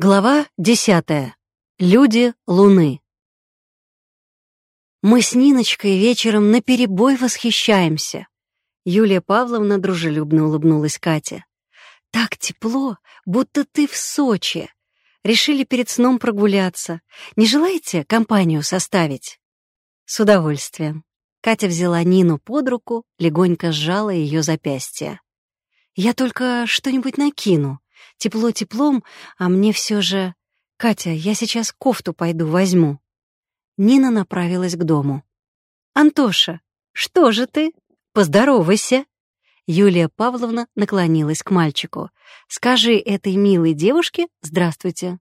Глава десятая. Люди Луны. Мы с Ниночкой вечером наперебой восхищаемся. Юлия Павловна дружелюбно улыбнулась Кате. Так тепло, будто ты в Сочи. Решили перед сном прогуляться. Не желаете компанию составить? С удовольствием. Катя взяла Нину под руку, легонько сжала ее запястье. Я только что-нибудь накину, Тепло теплом, а мне все же... «Катя, я сейчас кофту пойду возьму». Нина направилась к дому. «Антоша, что же ты? Поздоровайся!» Юлия Павловна наклонилась к мальчику. «Скажи этой милой девушке «здравствуйте».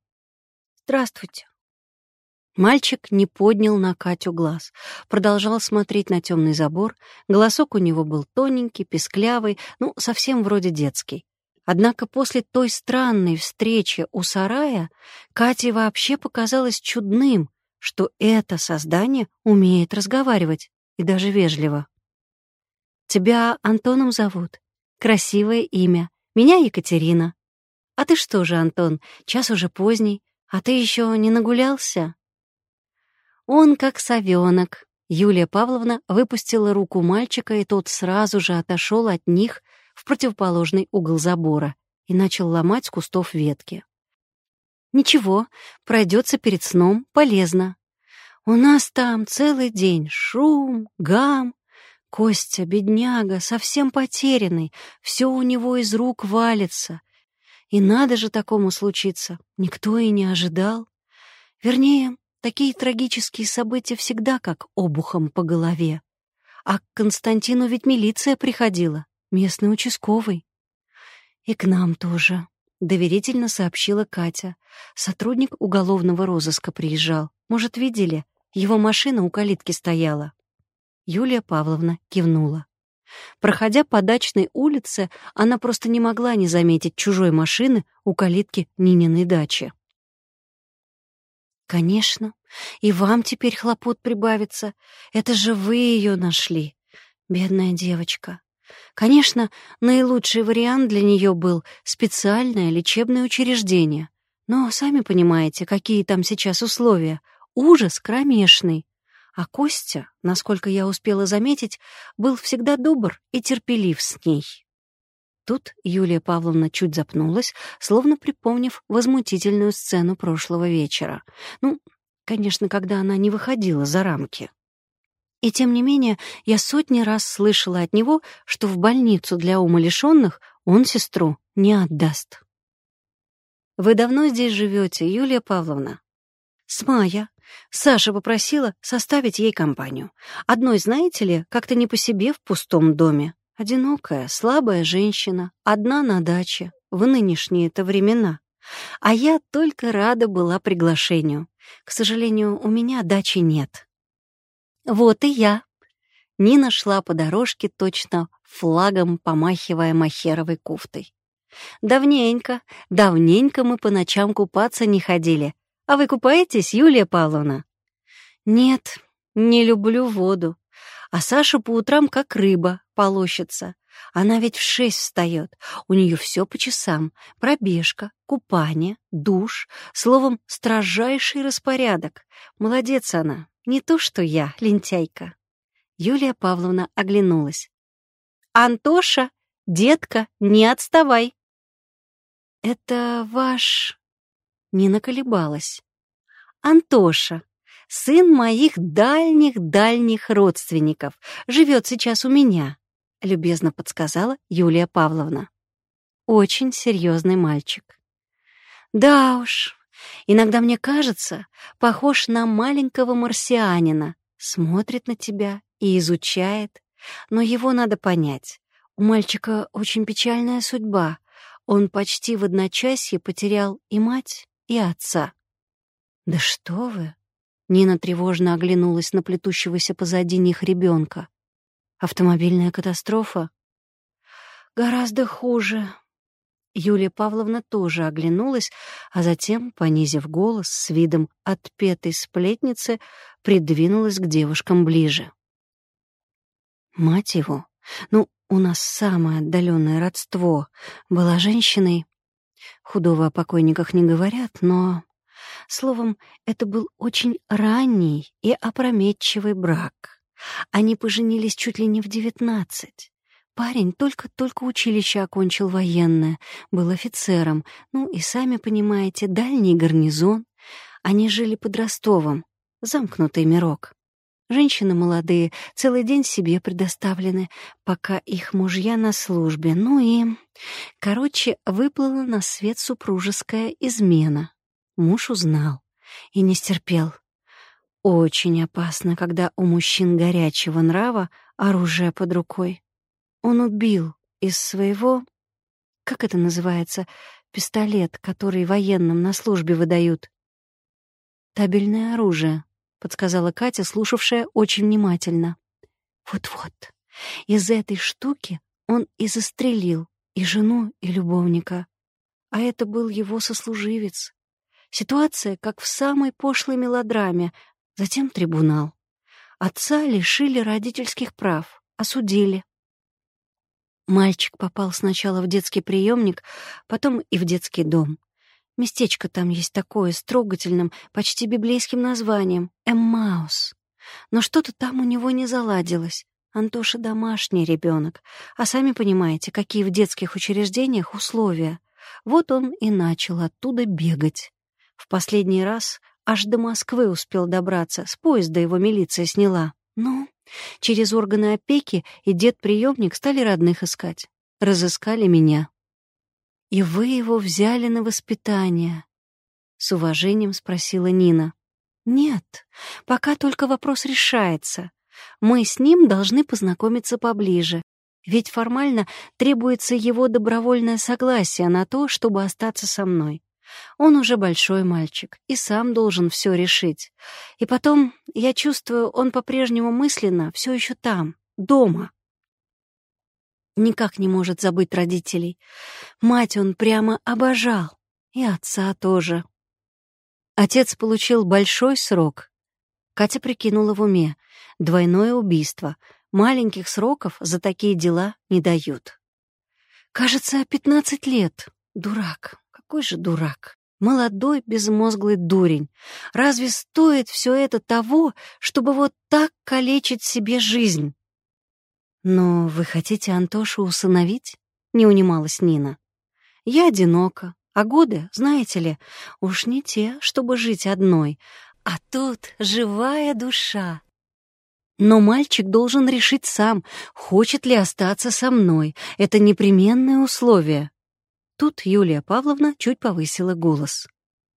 «Здравствуйте». Мальчик не поднял на Катю глаз, продолжал смотреть на темный забор. Голосок у него был тоненький, песклявый, ну, совсем вроде детский. Однако после той странной встречи у сарая Кате вообще показалось чудным, что это создание умеет разговаривать, и даже вежливо. «Тебя Антоном зовут. Красивое имя. Меня Екатерина. А ты что же, Антон, час уже поздний, а ты еще не нагулялся?» Он как совенок. Юлия Павловна выпустила руку мальчика, и тот сразу же отошел от них, в противоположный угол забора и начал ломать с кустов ветки. «Ничего, пройдется перед сном, полезно. У нас там целый день шум, гам. Костя, бедняга, совсем потерянный, все у него из рук валится. И надо же такому случиться, никто и не ожидал. Вернее, такие трагические события всегда как обухом по голове. А к Константину ведь милиция приходила местный участковый. И к нам тоже, — доверительно сообщила Катя. Сотрудник уголовного розыска приезжал. Может, видели? Его машина у калитки стояла. Юлия Павловна кивнула. Проходя по дачной улице, она просто не могла не заметить чужой машины у калитки Нининой дачи. «Конечно, и вам теперь хлопот прибавится. Это же вы ее нашли, бедная девочка. Конечно, наилучший вариант для нее был специальное лечебное учреждение. Но сами понимаете, какие там сейчас условия. Ужас кромешный. А Костя, насколько я успела заметить, был всегда добр и терпелив с ней. Тут Юлия Павловна чуть запнулась, словно припомнив возмутительную сцену прошлого вечера. Ну, конечно, когда она не выходила за рамки. И тем не менее, я сотни раз слышала от него, что в больницу для умалишенных он сестру не отдаст. «Вы давно здесь живете, Юлия Павловна?» «С мая. Саша попросила составить ей компанию. Одной, знаете ли, как-то не по себе в пустом доме. Одинокая, слабая женщина, одна на даче, в нынешние-то времена. А я только рада была приглашению. К сожалению, у меня дачи нет». «Вот и я». Нина шла по дорожке точно флагом, помахивая махеровой кофтой. «Давненько, давненько мы по ночам купаться не ходили. А вы купаетесь, Юлия Павловна?» «Нет, не люблю воду. А Саша по утрам как рыба полощется. Она ведь в шесть встает. У нее все по часам. Пробежка, купание, душ. Словом, строжайший распорядок. Молодец она. Не то что я, лентяйка. Юлия Павловна оглянулась. «Антоша, детка, не отставай!» «Это ваш...» Нина колебалась. «Антоша, сын моих дальних-дальних родственников, живет сейчас у меня», — любезно подсказала Юлия Павловна. «Очень серьезный мальчик». «Да уж, Иногда мне кажется, похож на маленького марсианина, смотрит на тебя и изучает. Но его надо понять. У мальчика очень печальная судьба. Он почти в одночасье потерял и мать, и отца. «Да что вы!» Нина тревожно оглянулась на плетущегося позади них ребенка. «Автомобильная катастрофа?» «Гораздо хуже», Юлия Павловна тоже оглянулась, а затем, понизив голос с видом отпетой сплетницы, придвинулась к девушкам ближе. Мать его, ну, у нас самое отдаленное родство, была женщиной Худого о покойниках не говорят, но... Словом, это был очень ранний и опрометчивый брак. Они поженились чуть ли не в девятнадцать. Парень только-только училище окончил военное, был офицером, ну и, сами понимаете, дальний гарнизон. Они жили под Ростовом, замкнутый мирок. Женщины молодые, целый день себе предоставлены, пока их мужья на службе. Ну и... Короче, выплыла на свет супружеская измена. Муж узнал и не стерпел. Очень опасно, когда у мужчин горячего нрава оружие под рукой. Он убил из своего... Как это называется? Пистолет, который военным на службе выдают. Табельное оружие. — подсказала Катя, слушавшая очень внимательно. «Вот-вот, из этой штуки он и застрелил и жену, и любовника. А это был его сослуживец. Ситуация, как в самой пошлой мелодраме, затем трибунал. Отца лишили родительских прав, осудили. Мальчик попал сначала в детский приемник, потом и в детский дом. Местечко там есть такое, с трогательным, почти библейским названием — Эммаус. Но что-то там у него не заладилось. Антоша домашний ребенок, а сами понимаете, какие в детских учреждениях условия. Вот он и начал оттуда бегать. В последний раз аж до Москвы успел добраться, с поезда его милиция сняла. Ну, через органы опеки и дед-приемник стали родных искать. Разыскали меня. «И вы его взяли на воспитание?» — с уважением спросила Нина. «Нет, пока только вопрос решается. Мы с ним должны познакомиться поближе, ведь формально требуется его добровольное согласие на то, чтобы остаться со мной. Он уже большой мальчик и сам должен все решить. И потом, я чувствую, он по-прежнему мысленно все еще там, дома. Никак не может забыть родителей. Мать он прямо обожал. И отца тоже. Отец получил большой срок. Катя прикинула в уме. Двойное убийство. Маленьких сроков за такие дела не дают. Кажется, пятнадцать лет. Дурак. Какой же дурак. Молодой, безмозглый дурень. Разве стоит все это того, чтобы вот так калечить себе жизнь? «Но вы хотите Антошу усыновить?» — не унималась Нина. «Я одинока, а годы, знаете ли, уж не те, чтобы жить одной, а тут живая душа. Но мальчик должен решить сам, хочет ли остаться со мной. Это непременное условие». Тут Юлия Павловна чуть повысила голос.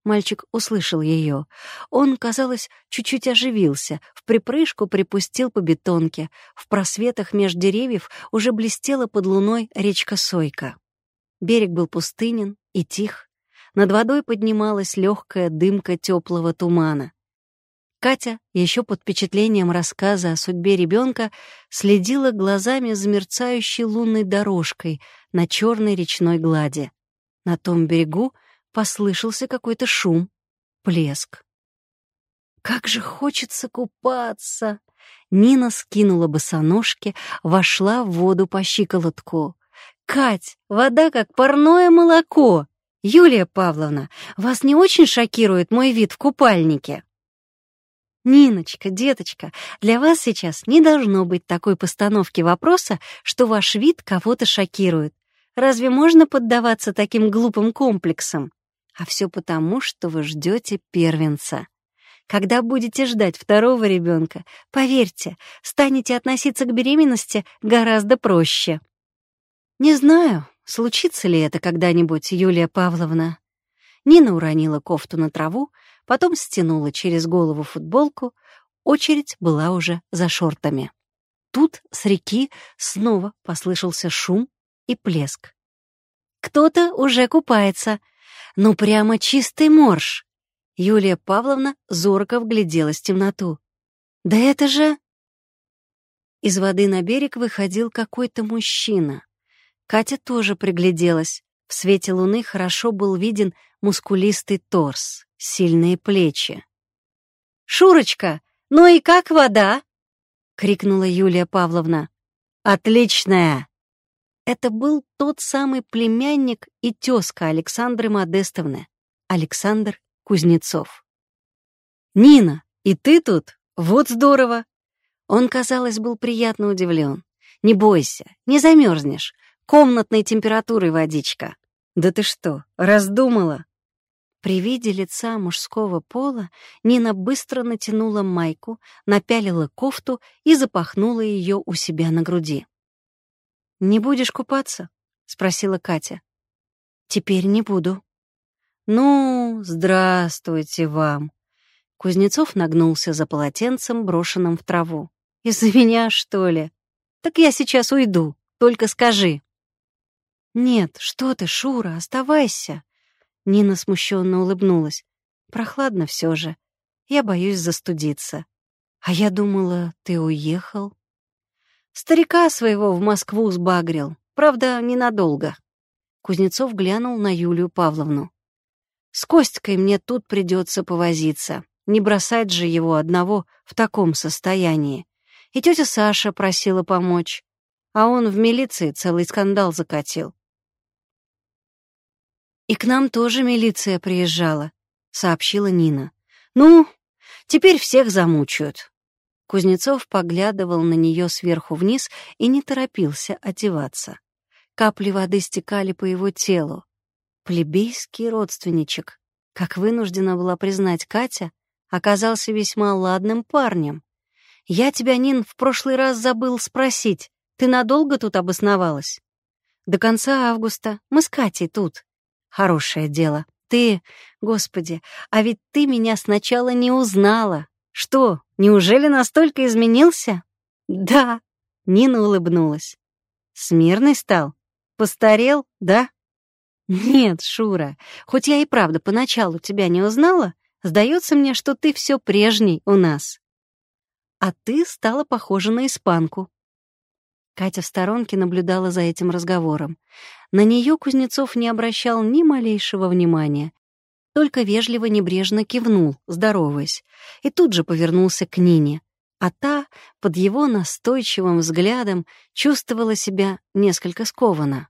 Мальчик услышал ее. Он, казалось, чуть-чуть оживился, в припрыжку припустил по бетонке. В просветах меж деревьев уже блестела под луной речка Сойка. Берег был пустынен и тих. Над водой поднималась легкая дымка теплого тумана. Катя, еще под впечатлением рассказа о судьбе ребенка, следила глазами за мерцающей лунной дорожкой на черной речной глади. На том берегу — послышался какой-то шум, плеск. «Как же хочется купаться!» Нина скинула босоножки, вошла в воду по щиколотку. «Кать, вода как парное молоко! Юлия Павловна, вас не очень шокирует мой вид в купальнике?» «Ниночка, деточка, для вас сейчас не должно быть такой постановки вопроса, что ваш вид кого-то шокирует. Разве можно поддаваться таким глупым комплексам? А все потому, что вы ждете первенца. Когда будете ждать второго ребенка, поверьте, станете относиться к беременности гораздо проще. Не знаю, случится ли это когда-нибудь, Юлия Павловна. Нина уронила кофту на траву, потом стянула через голову футболку. Очередь была уже за шортами. Тут с реки снова послышался шум и плеск. «Кто-то уже купается», ну, прямо чистый морж. Юлия Павловна зорко вгляделась в темноту. «Да это же...» Из воды на берег выходил какой-то мужчина. Катя тоже пригляделась. В свете луны хорошо был виден мускулистый торс, сильные плечи. «Шурочка, ну и как вода?» — крикнула Юлия Павловна. «Отличная!» Это был тот самый племянник и тезка Александры Модестовны, Александр Кузнецов. «Нина, и ты тут? Вот здорово!» Он, казалось, был приятно удивлен. «Не бойся, не замерзнешь. Комнатной температурой водичка». «Да ты что, раздумала?» При виде лица мужского пола Нина быстро натянула майку, напялила кофту и запахнула ее у себя на груди. «Не будешь купаться?» — спросила Катя. «Теперь не буду». «Ну, здравствуйте вам!» Кузнецов нагнулся за полотенцем, брошенным в траву. «Из-за меня, что ли? Так я сейчас уйду, только скажи». «Нет, что ты, Шура, оставайся!» Нина смущенно улыбнулась. «Прохладно все же. Я боюсь застудиться. А я думала, ты уехал?» «Старика своего в Москву сбагрил. Правда, ненадолго». Кузнецов глянул на Юлию Павловну. «С Костькой мне тут придется повозиться. Не бросать же его одного в таком состоянии. И тетя Саша просила помочь. А он в милиции целый скандал закатил. «И к нам тоже милиция приезжала», — сообщила Нина. «Ну, теперь всех замучают». Кузнецов поглядывал на нее сверху вниз и не торопился одеваться. Капли воды стекали по его телу. Плебейский родственничек, как вынуждена была признать Катя, оказался весьма ладным парнем. «Я тебя, Нин, в прошлый раз забыл спросить. Ты надолго тут обосновалась?» «До конца августа. Мы с Катей тут. Хорошее дело. Ты, господи, а ведь ты меня сначала не узнала. Что, неужели настолько изменился? Да, Нина улыбнулась. Смирный стал? Постарел, да? Нет, Шура, хоть я и правда поначалу тебя не узнала, сдается мне, что ты все прежний у нас. А ты стала похожа на испанку. Катя в сторонке наблюдала за этим разговором. На нее Кузнецов не обращал ни малейшего внимания, только вежливо небрежно кивнул, здороваясь, и тут же повернулся к Нине. А та, под его настойчивым взглядом, чувствовала себя несколько скованно.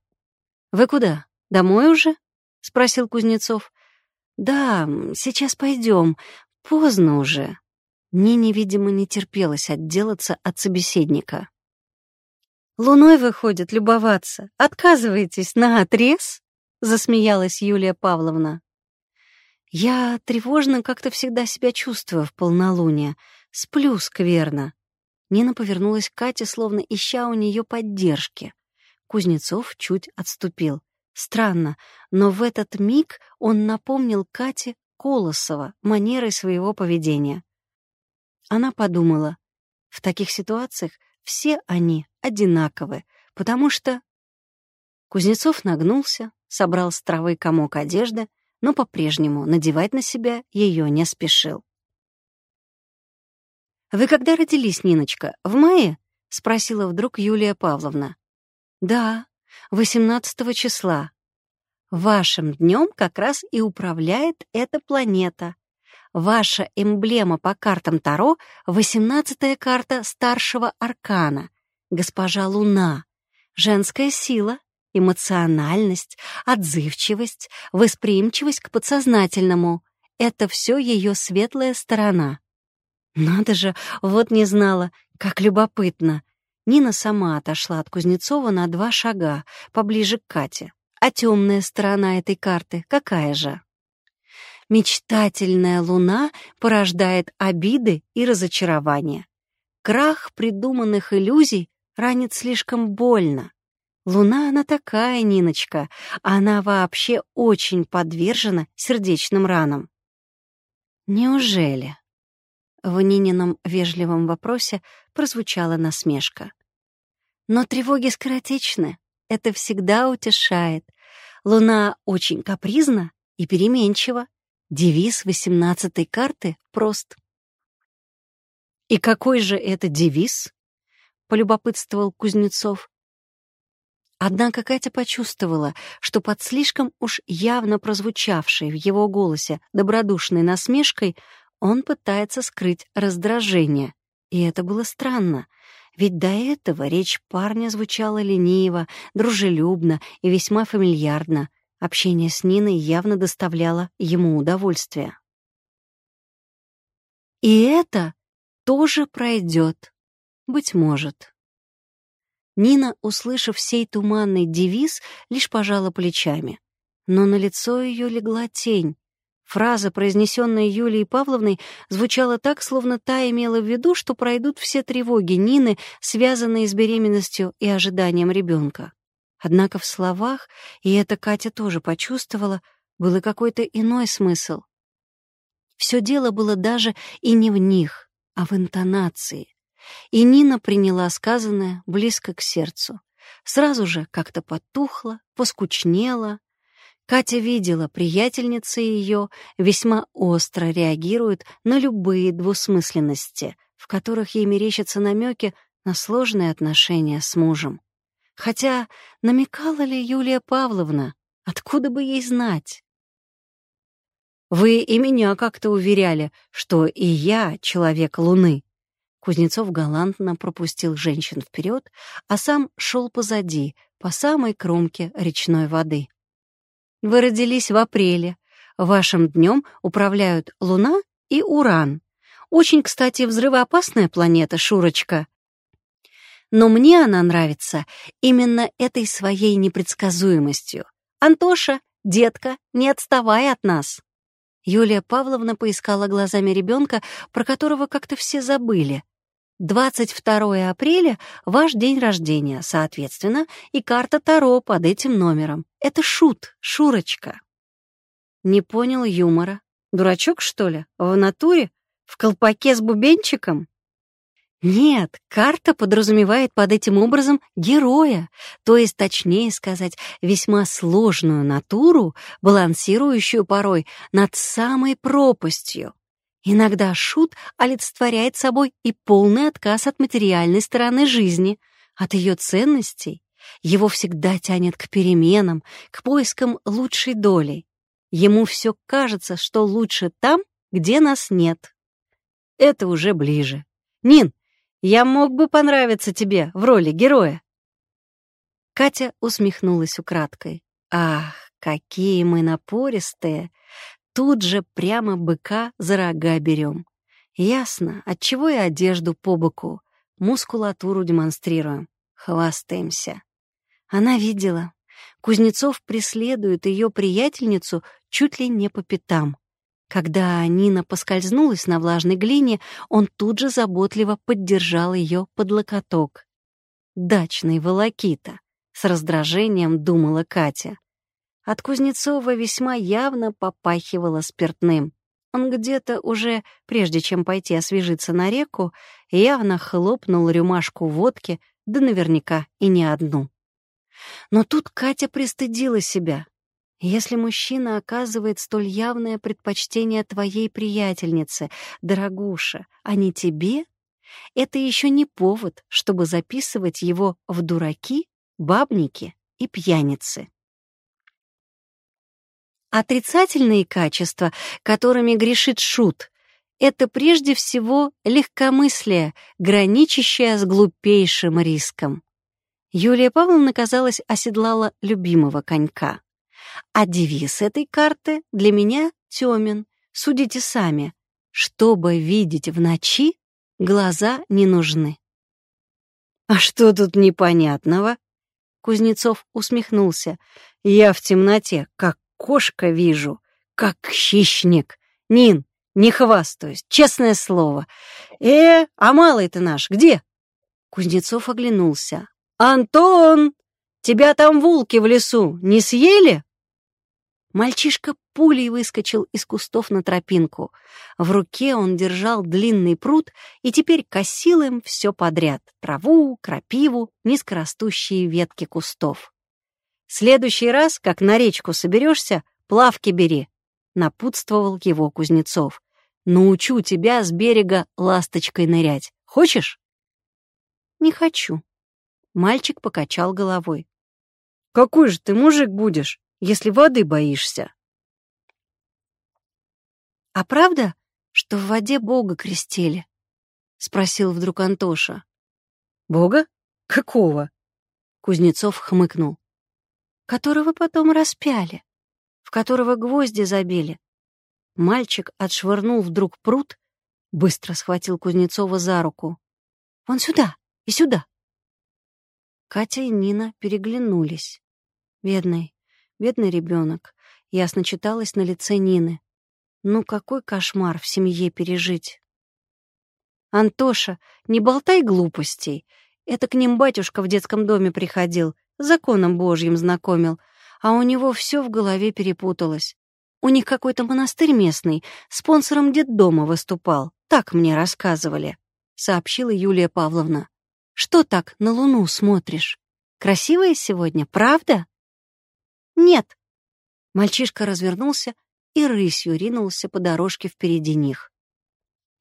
«Вы куда? Домой уже?» — спросил Кузнецов. «Да, сейчас пойдем. Поздно уже». Нине, видимо, не терпелось отделаться от собеседника. Луной выходит любоваться. Отказываетесь на отрез? Засмеялась Юлия Павловна. Я тревожно как-то всегда себя чувствую в полнолуние. Сплю скверно. Нина повернулась к Кате, словно ища у нее поддержки. Кузнецов чуть отступил. Странно, но в этот миг он напомнил Кате Колосова манерой своего поведения. Она подумала, в таких ситуациях все они одинаковы, потому что... Кузнецов нагнулся, собрал с травы комок одежды, но по-прежнему надевать на себя ее не спешил. «Вы когда родились, Ниночка? В мае?» — спросила вдруг Юлия Павловна. «Да, 18 числа. Вашим днем как раз и управляет эта планета. Ваша эмблема по картам Таро — восемнадцатая карта старшего аркана, госпожа Луна. Женская сила, эмоциональность, отзывчивость, восприимчивость к подсознательному — это все ее светлая сторона. Надо же, вот не знала, как любопытно. Нина сама отошла от Кузнецова на два шага, поближе к Кате. А темная сторона этой карты какая же? Мечтательная луна порождает обиды и разочарования. Крах придуманных иллюзий ранит слишком больно. Луна она такая, Ниночка, она вообще очень подвержена сердечным ранам. Неужели? В Нинином вежливом вопросе прозвучала насмешка. Но тревоги скоротечны, это всегда утешает. Луна очень капризна и переменчива. Девиз восемнадцатой карты прост. «И какой же это девиз?» — полюбопытствовал Кузнецов. Однако Катя почувствовала, что под слишком уж явно прозвучавшей в его голосе добродушной насмешкой он пытается скрыть раздражение. И это было странно, Ведь до этого речь парня звучала лениво, дружелюбно и весьма фамильярно. Общение с Ниной явно доставляло ему удовольствие. И это тоже пройдет, быть может. Нина, услышав сей туманный девиз, лишь пожала плечами. Но на лицо ее легла тень, Фраза, произнесенная Юлией Павловной, звучала так, словно та имела в виду, что пройдут все тревоги Нины, связанные с беременностью и ожиданием ребенка. Однако в словах, и это Катя тоже почувствовала, был какой-то иной смысл. Все дело было даже и не в них, а в интонации. И Нина приняла сказанное близко к сердцу. Сразу же как-то потухла, поскучнела, Катя видела, приятельницы ее весьма остро реагируют на любые двусмысленности, в которых ей мерещатся намеки на сложные отношения с мужем. Хотя намекала ли Юлия Павловна, откуда бы ей знать? «Вы и меня как-то уверяли, что и я человек Луны», Кузнецов галантно пропустил женщин вперед, а сам шел позади, по самой кромке речной воды. Вы родились в апреле. Вашим днем управляют Луна и Уран. Очень, кстати, взрывоопасная планета, Шурочка. Но мне она нравится именно этой своей непредсказуемостью. Антоша, детка, не отставай от нас. Юлия Павловна поискала глазами ребенка, про которого как-то все забыли. 22 апреля — ваш день рождения, соответственно, и карта Таро под этим номером. Это шут, Шурочка. Не понял юмора. Дурачок, что ли? В натуре? В колпаке с бубенчиком? Нет, карта подразумевает под этим образом героя, то есть, точнее сказать, весьма сложную натуру, балансирующую порой над самой пропастью. Иногда шут олицетворяет собой и полный отказ от материальной стороны жизни, от ее ценностей. Его всегда тянет к переменам, к поискам лучшей доли. Ему все кажется, что лучше там, где нас нет. Это уже ближе. Нин, я мог бы понравиться тебе в роли героя. Катя усмехнулась украдкой. Ах, какие мы напористые! Тут же прямо быка за рога берем. Ясно, отчего и одежду по боку, мускулатуру демонстрируем, хвастаемся. Она видела. Кузнецов преследует ее приятельницу чуть ли не по пятам. Когда Нина поскользнулась на влажной глине, он тут же заботливо поддержал ее под локоток. «Дачный волокита», — с раздражением думала Катя. От Кузнецова весьма явно попахивало спиртным. Он где-то уже, прежде чем пойти освежиться на реку, явно хлопнул рюмашку водки, да наверняка и не одну. Но тут Катя пристыдила себя. Если мужчина оказывает столь явное предпочтение твоей приятельнице, дорогуша, а не тебе, это еще не повод, чтобы записывать его в дураки, бабники и пьяницы. Отрицательные качества, которыми грешит шут, это прежде всего легкомыслие, граничащее с глупейшим риском. Юлия Павловна, казалось, оседлала любимого конька. А девиз этой карты для меня темен. Судите сами. Чтобы видеть в ночи, глаза не нужны. «А что тут непонятного?» Кузнецов усмехнулся. «Я в темноте, как кошка вижу, как хищник. Нин, не хвастаюсь, честное слово. Э, а малый-то наш где? Кузнецов оглянулся. Антон, тебя там волки в лесу не съели? Мальчишка пулей выскочил из кустов на тропинку. В руке он держал длинный пруд и теперь косил им все подряд — траву, крапиву, низкорастущие ветки кустов. Следующий раз, как на речку соберешься, плавки бери», — напутствовал его Кузнецов. «Научу тебя с берега ласточкой нырять. Хочешь?» «Не хочу». Мальчик покачал головой. «Какой же ты мужик будешь, если воды боишься?» «А правда, что в воде Бога крестили?» — спросил вдруг Антоша. Бога? Какого? Кузнецов хмыкнул. Которого потом распяли, в которого гвозди забили. Мальчик отшвырнул вдруг пруд, быстро схватил Кузнецова за руку. «Вон сюда и сюда!» Катя и Нина переглянулись. Бедный, бедный ребенок. Ясно читалось на лице Нины. Ну какой кошмар в семье пережить. «Антоша, не болтай глупостей. Это к ним батюшка в детском доме приходил, законом Божьим знакомил, а у него все в голове перепуталось. У них какой-то монастырь местный, спонсором детдома выступал, так мне рассказывали», — сообщила Юлия Павловна. «Что так на луну смотришь? Красивая сегодня, правда?» «Нет». Мальчишка развернулся и рысью ринулся по дорожке впереди них.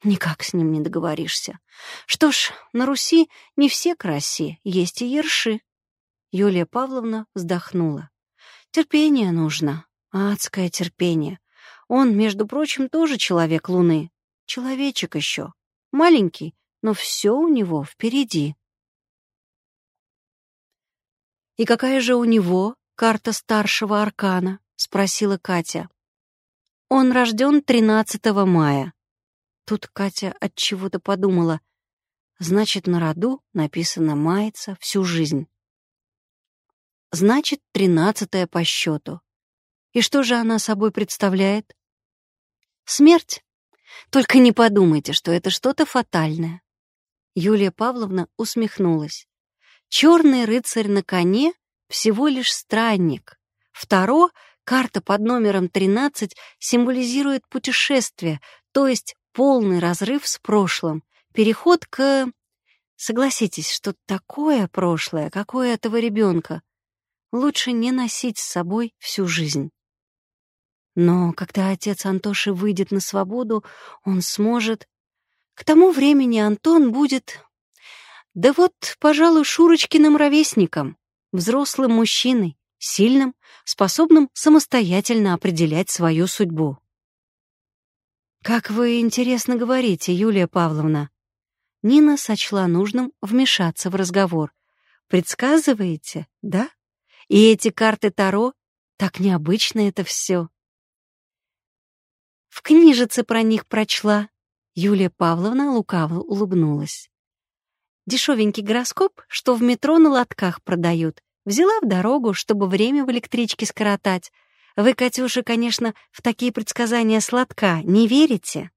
Никак с ним не договоришься. Что ж, на Руси не все краси, есть и ерши. Юлия Павловна вздохнула. Терпение нужно, адское терпение. Он, между прочим, тоже человек Луны. Человечек еще. Маленький, но все у него впереди. «И какая же у него карта старшего аркана?» — спросила Катя. «Он рожден 13 мая», Тут Катя от чего-то подумала. Значит, на роду написано «мается» всю жизнь. Значит, тринадцатая по счету. И что же она собой представляет? Смерть. Только не подумайте, что это что-то фатальное. Юлия Павловна усмехнулась. Черный рыцарь на коне — всего лишь странник. Второ, карта под номером 13 символизирует путешествие, то есть полный разрыв с прошлым, переход к... Согласитесь, что такое прошлое, какое этого ребенка, лучше не носить с собой всю жизнь. Но когда отец Антоши выйдет на свободу, он сможет... К тому времени Антон будет... Да вот, пожалуй, Шурочкиным ровесником, взрослым мужчиной, сильным, способным самостоятельно определять свою судьбу. «Как вы интересно говорите, Юлия Павловна». Нина сочла нужным вмешаться в разговор. «Предсказываете, да? И эти карты Таро? Так необычно это все». В книжице про них прочла. Юлия Павловна лукаво улыбнулась. Дешевенький гороскоп, что в метро на лотках продают, взяла в дорогу, чтобы время в электричке скоротать — вы, Катюша, конечно, в такие предсказания сладка, не верите?»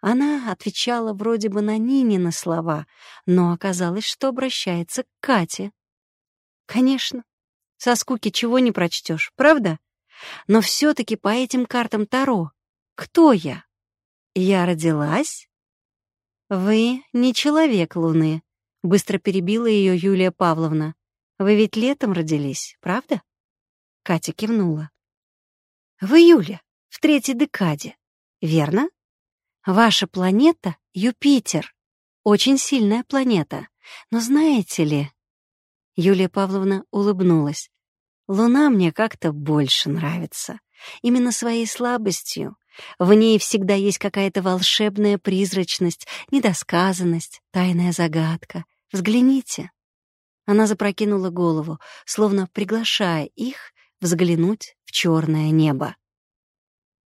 Она отвечала вроде бы на Нинины слова, но оказалось, что обращается к Кате. «Конечно, со скуки чего не прочтешь, правда? Но все-таки по этим картам Таро. Кто я? Я родилась?» «Вы не человек Луны», — быстро перебила ее Юлия Павловна. «Вы ведь летом родились, правда?» Катя кивнула. В июле, в третьей декаде, верно? Ваша планета — Юпитер. Очень сильная планета. Но знаете ли... Юлия Павловна улыбнулась. Луна мне как-то больше нравится. Именно своей слабостью. В ней всегда есть какая-то волшебная призрачность, недосказанность, тайная загадка. Взгляните. Она запрокинула голову, словно приглашая их взглянуть в черное небо.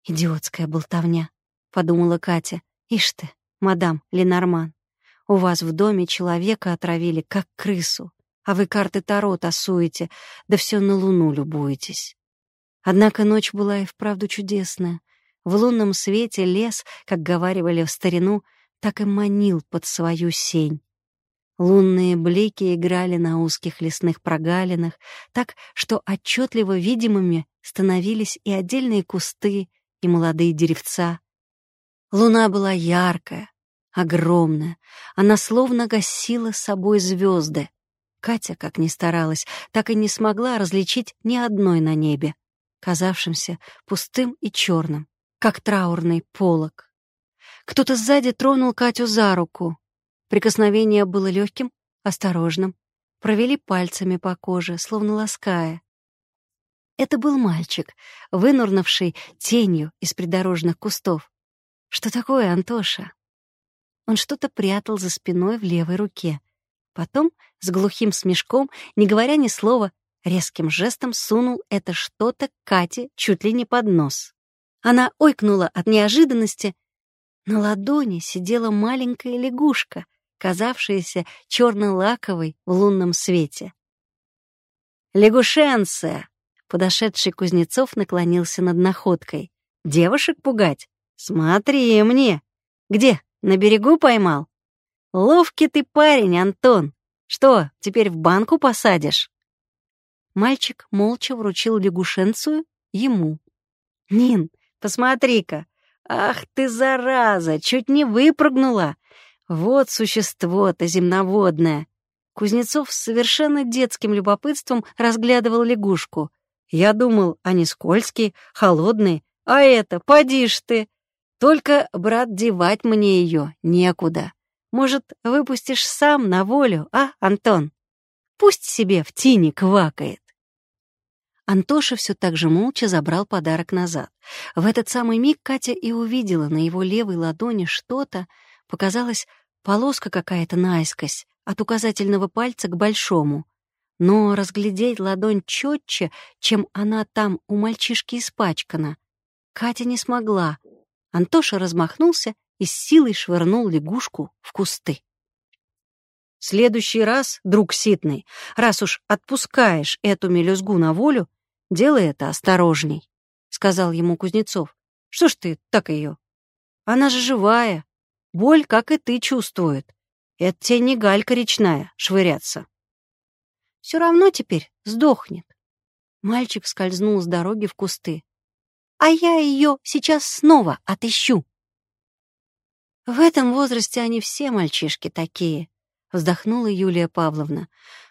«Идиотская болтовня», — подумала Катя. «Ишь ты, мадам Ленорман, у вас в доме человека отравили, как крысу, а вы карты Таро тасуете, да все на луну любуетесь». Однако ночь была и вправду чудесная. В лунном свете лес, как говаривали в старину, так и манил под свою сень. Лунные блики играли на узких лесных прогалинах, так что отчетливо видимыми становились и отдельные кусты, и молодые деревца. Луна была яркая, огромная, она словно гасила собой звезды. Катя, как ни старалась, так и не смогла различить ни одной на небе, казавшимся пустым и черным, как траурный полог. Кто-то сзади тронул Катю за руку. Прикосновение было легким, осторожным. Провели пальцами по коже, словно лаская. Это был мальчик, вынурнувший тенью из придорожных кустов. «Что такое, Антоша?» Он что-то прятал за спиной в левой руке. Потом, с глухим смешком, не говоря ни слова, резким жестом сунул это что-то Кате чуть ли не под нос. Она ойкнула от неожиданности. На ладони сидела маленькая лягушка, казавшаяся черно-лаковой в лунном свете. «Лягушенция!» Подошедший Кузнецов наклонился над находкой. «Девушек пугать? Смотри мне! Где, на берегу поймал? Ловкий ты парень, Антон! Что, теперь в банку посадишь?» Мальчик молча вручил лягушенцию ему. «Нин, посмотри-ка! Ах ты, зараза! Чуть не выпрыгнула! Вот существо-то земноводное!» Кузнецов с совершенно детским любопытством разглядывал лягушку. Я думал, они скользкие, холодные, а это, поди ж ты! Только, брат, девать мне ее некуда. Может, выпустишь сам на волю, а, Антон? Пусть себе в тине квакает. Антоша все так же молча забрал подарок назад. В этот самый миг Катя и увидела на его левой ладони что-то, показалось, полоска какая-то наискось, от указательного пальца к большому. Но разглядеть ладонь четче, чем она там у мальчишки испачкана, Катя не смогла. Антоша размахнулся и с силой швырнул лягушку в кусты. «Следующий раз, друг Ситный, раз уж отпускаешь эту мелюзгу на волю, делай это осторожней», — сказал ему Кузнецов. «Что ж ты так ее? Она же живая. Боль, как и ты, чувствует. Это тебе не галька речная швыряться. Все равно теперь сдохнет. Мальчик скользнул с дороги в кусты. А я ее сейчас снова отыщу. В этом возрасте они все мальчишки такие, вздохнула Юлия Павловна.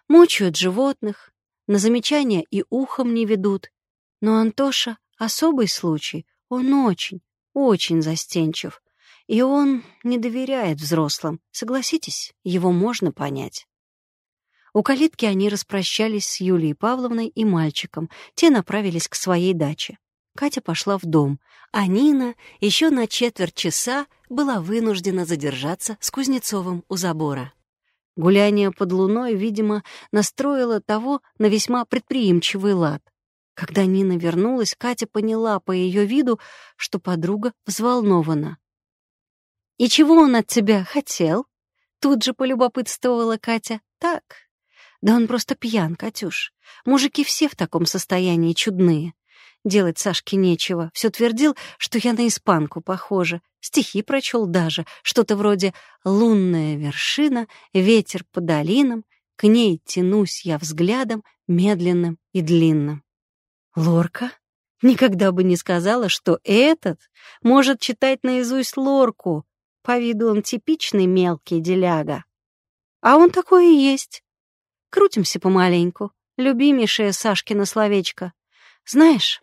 Мучают животных, на замечания и ухом не ведут. Но Антоша — особый случай, он очень, очень застенчив. И он не доверяет взрослым. Согласитесь, его можно понять. У калитки они распрощались с Юлией Павловной и мальчиком. Те направились к своей даче. Катя пошла в дом, а Нина еще на четверть часа была вынуждена задержаться с Кузнецовым у забора. Гуляние под луной, видимо, настроило того на весьма предприимчивый лад. Когда Нина вернулась, Катя поняла по ее виду, что подруга взволнована. «И чего он от тебя хотел?» Тут же полюбопытствовала Катя. «Так». «Да он просто пьян, Катюш. Мужики все в таком состоянии чудные. Делать Сашке нечего. Все твердил, что я на испанку похожа. Стихи прочел даже. Что-то вроде «Лунная вершина, ветер по долинам, к ней тянусь я взглядом, медленным и длинным». «Лорка?» Никогда бы не сказала, что этот может читать наизусть лорку, по виду он типичный мелкий деляга. А он такой и есть. Крутимся помаленьку. Любимейшее Сашкино словечко. Знаешь,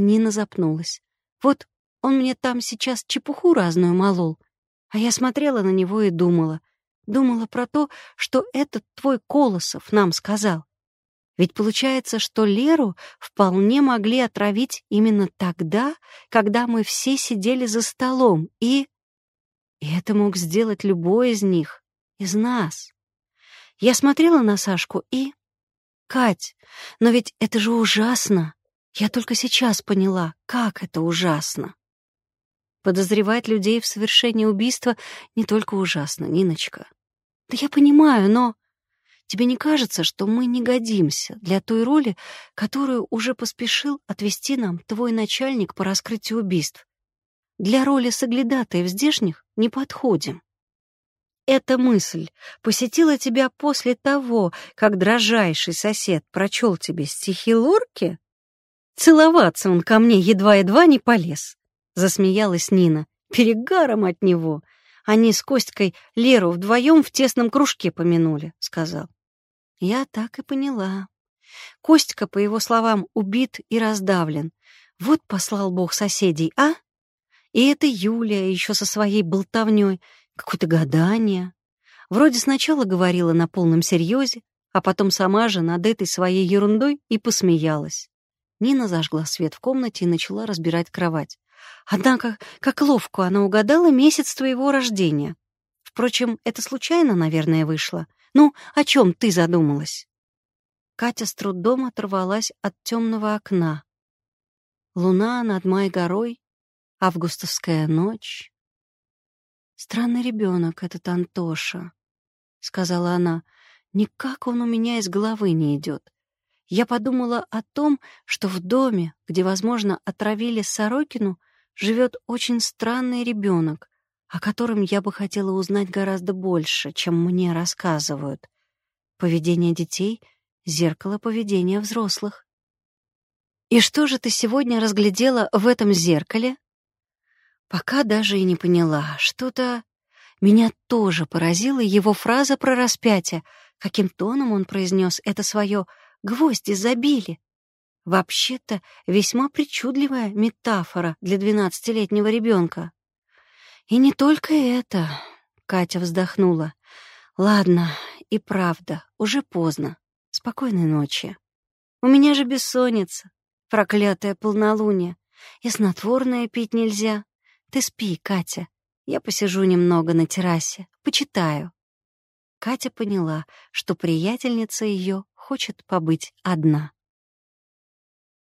Нина запнулась. Вот он мне там сейчас чепуху разную молол, а я смотрела на него и думала. Думала про то, что этот твой Колосов нам сказал. Ведь получается, что Леру вполне могли отравить именно тогда, когда мы все сидели за столом, и... И это мог сделать любой из них, из нас. Я смотрела на Сашку и... Кать, но ведь это же ужасно. Я только сейчас поняла, как это ужасно. Подозревать людей в совершении убийства не только ужасно, Ниночка. Да я понимаю, но... Тебе не кажется, что мы не годимся для той роли, которую уже поспешил отвести нам твой начальник по раскрытию убийств? Для роли соглядатаев здешних не подходим. Эта мысль посетила тебя после того, как дрожайший сосед прочел тебе стихи Лорки? Целоваться он ко мне едва-едва не полез. Засмеялась Нина. Перегаром от него. Они с Костькой Леру вдвоем в тесном кружке помянули, сказал. Я так и поняла. Костька, по его словам, убит и раздавлен. Вот послал Бог соседей, а? И это Юлия еще со своей болтовней, какое-то гадание. Вроде сначала говорила на полном серьезе, а потом сама же над этой своей ерундой и посмеялась. Нина зажгла свет в комнате и начала разбирать кровать. Однако, как ловко она угадала месяц твоего рождения. Впрочем, это случайно, наверное, вышло. Ну, о чем ты задумалась?» Катя с трудом оторвалась от темного окна. Луна над Май-горой, августовская ночь. «Странный ребенок этот Антоша», — сказала она. «Никак он у меня из головы не идет. Я подумала о том, что в доме, где, возможно, отравили Сорокину, живет очень странный ребенок, о котором я бы хотела узнать гораздо больше, чем мне рассказывают. Поведение детей — зеркало поведения взрослых. «И что же ты сегодня разглядела в этом зеркале?» Пока даже и не поняла. Что-то... Меня тоже поразила его фраза про распятие. Каким тоном он произнес это свое «гвозди забили». Вообще-то весьма причудливая метафора для двенадцатилетнего ребенка. И не только это, Катя вздохнула. Ладно, и правда, уже поздно. Спокойной ночи. У меня же бессонница, проклятое полнолуние, и снотворное пить нельзя. Ты спи, Катя. Я посижу немного на террасе, почитаю. Катя поняла, что приятельница ее хочет побыть одна.